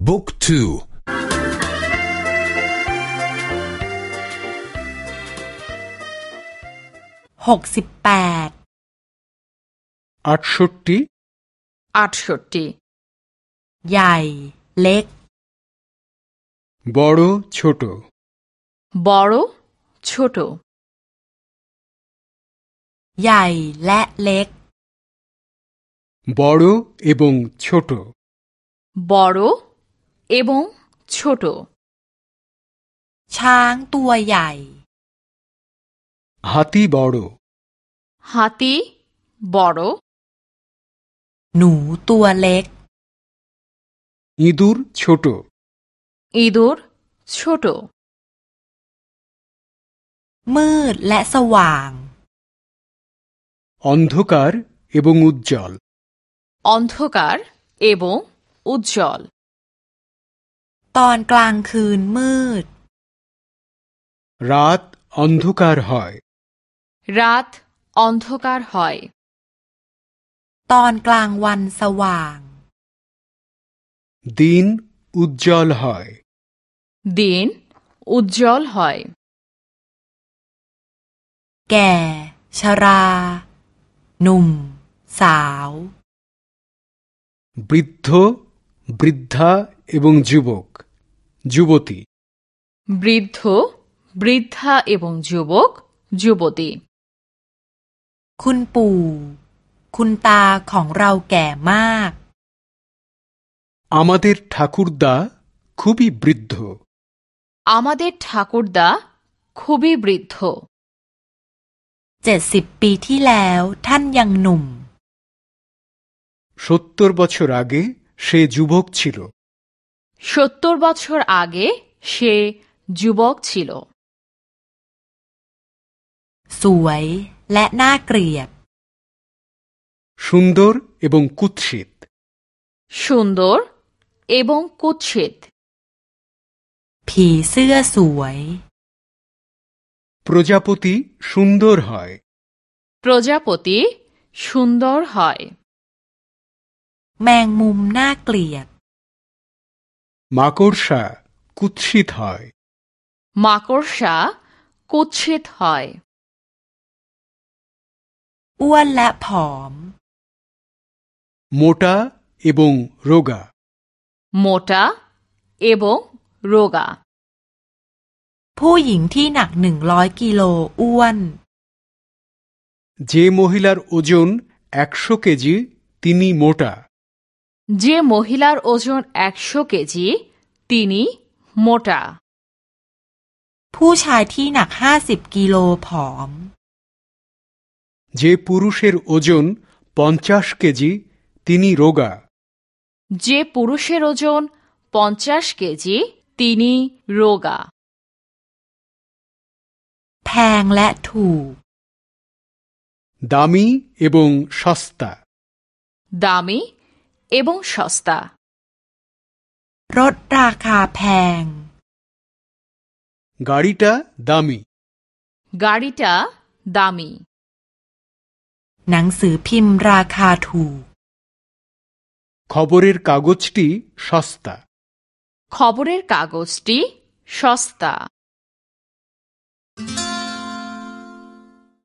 بوك تو هوك سبات أتشتي أتشتي ياي لك بارو چھوٹو بارو چھوٹو ياي لا لك بارو এবং ছোট বড় এবং ছোট ช้างตัวใหญ่ হাতি বড় হাতি বড় หนูตัวเล็ก ইঁদুর ছোট ইঁদুর ছোট มืดและสว่าง অন্ধকার এবং উজ্জ্বল অন্ধকার এবং উজ্জ্বল ตอนกลางคืนมืด রাত অন্ধকার হয় রাত অন্ধকার হয় ตอนกลางวันสว่าง দিন উজ্জ্বল হয় দিন উজ্জ্বল হয় แก่ ชรา หนุ่ม สาว বৃদ্ধ বৃদ্ধা এবং যুবক যুবতী বৃদ্ধ বৃদ্ধা এবং যুবক যুবতী คุณปู่ คุณตาของเราแก่มาก আমাদের ঠাকুরদা খুবই বৃদ্ধ আমাদের ঠাকুরদা খুবই বৃদ্ধ เจ็ดสิบปีที่แล้วท่านยังหนุ่ม সত্তর বছর আগে সে যুবক ছিল সত্তর বছর আগে সে যুবক ছিল สวยและน่าเกลียด সুন্দর এবং কুৎসিত সুন্দর এবং কুৎসিত ผีเสื้อสวย প্রজাপতি সুন্দর হয় প্রজাপতি সুন্দর হয় แมงมุมน่าเกลียด মাকড়সা কুৎসিত হয় মাকড়সা কুৎসিত হয় อ้วนและผอม মোটা এবং রোগা মোটা এবং রোগা ผู้หญิงที่หนักหนึ่งร้อยกิโลอ้วน যে মহিলার ওজন একশো কেজি তিনি মোটা যে মহিলার ওজন একশো কেজি তিনি মোটা ผู้ชายที่หนักห้าสิบกิโลผอม যে পুরুষের ওজন পঞ্চাশ কেজি তিনি রোগা যে পুরুষের ওজন পঞ্চাশ কেজি তিনি রোগা แพงและถูก দামি এবং সস্তা দামি এবং সস্তা รถราคาแพง গাড়িটা দামি গাড়িটা দামি หนังสือพิมพ์ราคาถูก খবরের কাগজটি সস্তা খবরের কাগজটি সস্তা